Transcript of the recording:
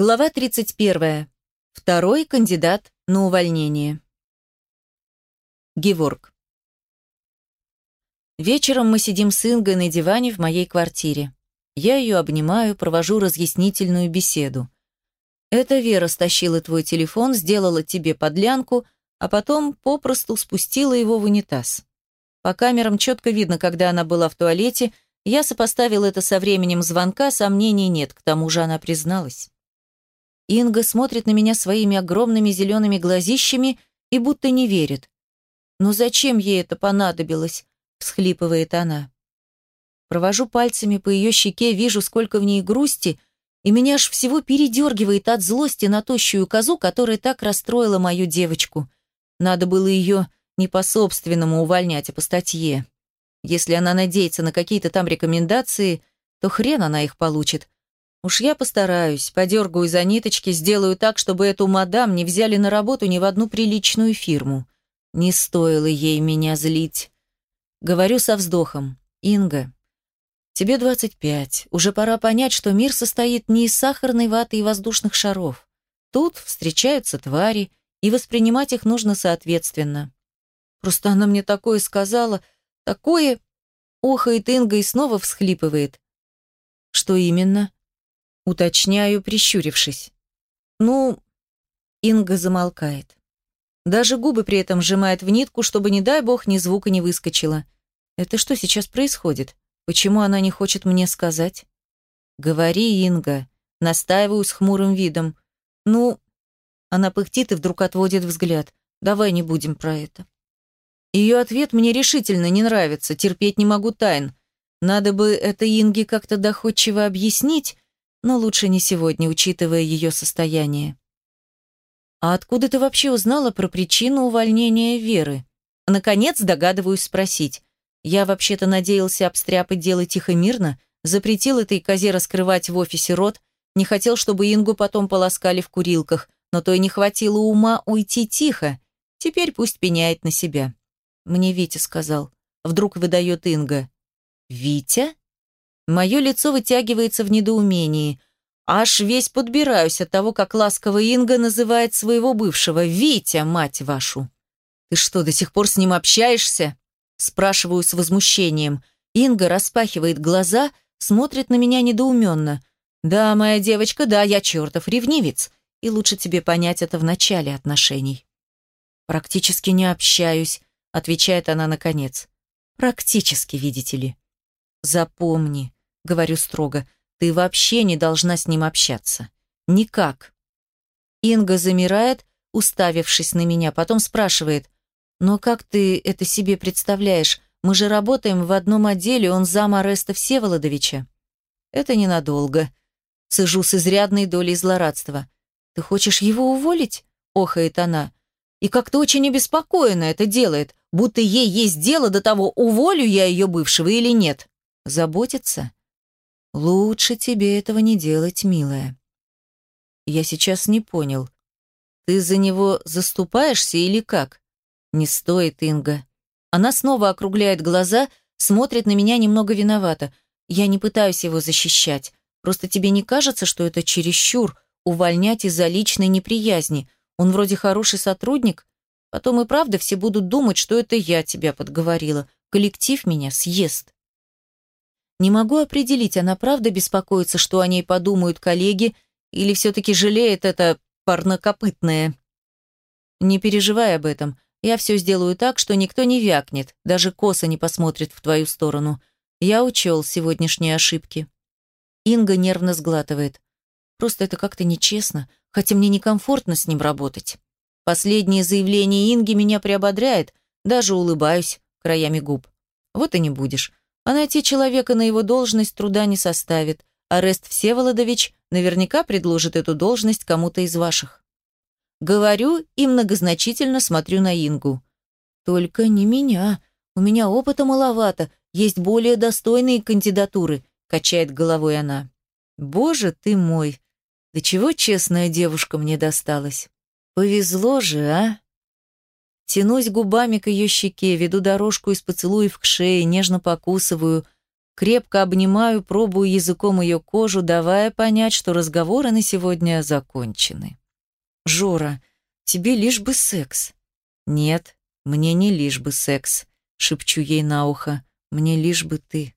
Глава 31. Второй кандидат на увольнение. Геворг. Вечером мы сидим с Ингой на диване в моей квартире. Я ее обнимаю, провожу разъяснительную беседу. Это Вера стащила твой телефон, сделала тебе подлянку, а потом попросту спустила его в унитаз. По камерам четко видно, когда она была в туалете, я сопоставил это со временем звонка, сомнений нет, к тому же она призналась. Инга смотрит на меня своими огромными зелеными глазищами и будто не верит. «Ну зачем ей это понадобилось?» — всхлипывает она. Провожу пальцами по ее щеке, вижу, сколько в ней грусти, и меня аж всего передергивает от злости на тощую козу, которая так расстроила мою девочку. Надо было ее не по собственному увольнять, а по статье. Если она надеется на какие-то там рекомендации, то хрен она их получит. Уж я постараюсь, подергаю за ниточки, сделаю так, чтобы эту мадам не взяли на работу ни в одну приличную фирму. Не стоило ей меня злить. Говорю со вздохом. Инга, тебе 25. Уже пора понять, что мир состоит не из сахарной ваты и воздушных шаров. Тут встречаются твари, и воспринимать их нужно соответственно. Просто она мне такое сказала, такое... Охает Инга и снова всхлипывает. Что именно? Уточняю, прищурившись. Ну, Инга замолкает. Даже губы при этом сжимает в нитку, чтобы, не дай бог, ни звука не выскочило. Это что сейчас происходит? Почему она не хочет мне сказать? Говори, Инга. Настаиваю с хмурым видом. Ну, она пыхтит и вдруг отводит взгляд. Давай не будем про это. Ее ответ мне решительно не нравится, терпеть не могу тайн. Надо бы это Инге как-то доходчиво объяснить, но лучше не сегодня, учитывая ее состояние. «А откуда ты вообще узнала про причину увольнения Веры?» Наконец догадываюсь спросить. Я вообще-то надеялся обстряпать дело тихо мирно, запретил этой козе раскрывать в офисе рот, не хотел, чтобы Ингу потом полоскали в курилках, но то и не хватило ума уйти тихо. Теперь пусть пеняет на себя. Мне Витя сказал. Вдруг выдает Инга. «Витя?» Мое лицо вытягивается в недоумении. Аж весь подбираюсь от того, как ласково Инга называет своего бывшего. «Витя, мать вашу!» «Ты что, до сих пор с ним общаешься?» Спрашиваю с возмущением. Инга распахивает глаза, смотрит на меня недоуменно. «Да, моя девочка, да, я чертов ревнивец. И лучше тебе понять это в начале отношений». «Практически не общаюсь», — отвечает она наконец. «Практически, видите ли». «Запомни, говорю строго, ты вообще не должна с ним общаться. Никак. Инга замирает, уставившись на меня, потом спрашивает, «Но как ты это себе представляешь? Мы же работаем в одном отделе, он зам Ареста Всеволодовича». «Это ненадолго». Сижу с изрядной долей злорадства. «Ты хочешь его уволить?» — охает она. И как-то очень обеспокоенно это делает, будто ей есть дело до того, уволю я ее бывшего или нет. Заботиться? Лучше тебе этого не делать, милая. Я сейчас не понял. Ты за него заступаешься или как? Не стоит, Инга. Она снова округляет глаза, смотрит на меня немного виновато. Я не пытаюсь его защищать. Просто тебе не кажется, что это чересчур увольнять из-за личной неприязни? Он вроде хороший сотрудник. Потом и правда все будут думать, что это я тебя подговорила. Коллектив меня съест. Не могу определить, она правда беспокоится, что о ней подумают коллеги, или все-таки жалеет это парнокопытное. Не переживай об этом. Я все сделаю так, что никто не вякнет, даже косо не посмотрит в твою сторону. Я учел сегодняшние ошибки. Инга нервно сглатывает. Просто это как-то нечестно, хотя мне некомфортно с ним работать. Последнее заявление Инги меня приободряет, даже улыбаюсь краями губ. Вот и не будешь а найти человека на его должность труда не составит. Арест Всеволодович наверняка предложит эту должность кому-то из ваших. Говорю и многозначительно смотрю на Ингу. Только не меня. У меня опыта маловато, есть более достойные кандидатуры, качает головой она. Боже ты мой, да чего честная девушка мне досталась. Повезло же, а? Тянусь губами к ее щеке, веду дорожку из поцелуев к шее, нежно покусываю. Крепко обнимаю, пробую языком ее кожу, давая понять, что разговоры на сегодня закончены. «Жора, тебе лишь бы секс». «Нет, мне не лишь бы секс», — шепчу ей на ухо. «Мне лишь бы ты».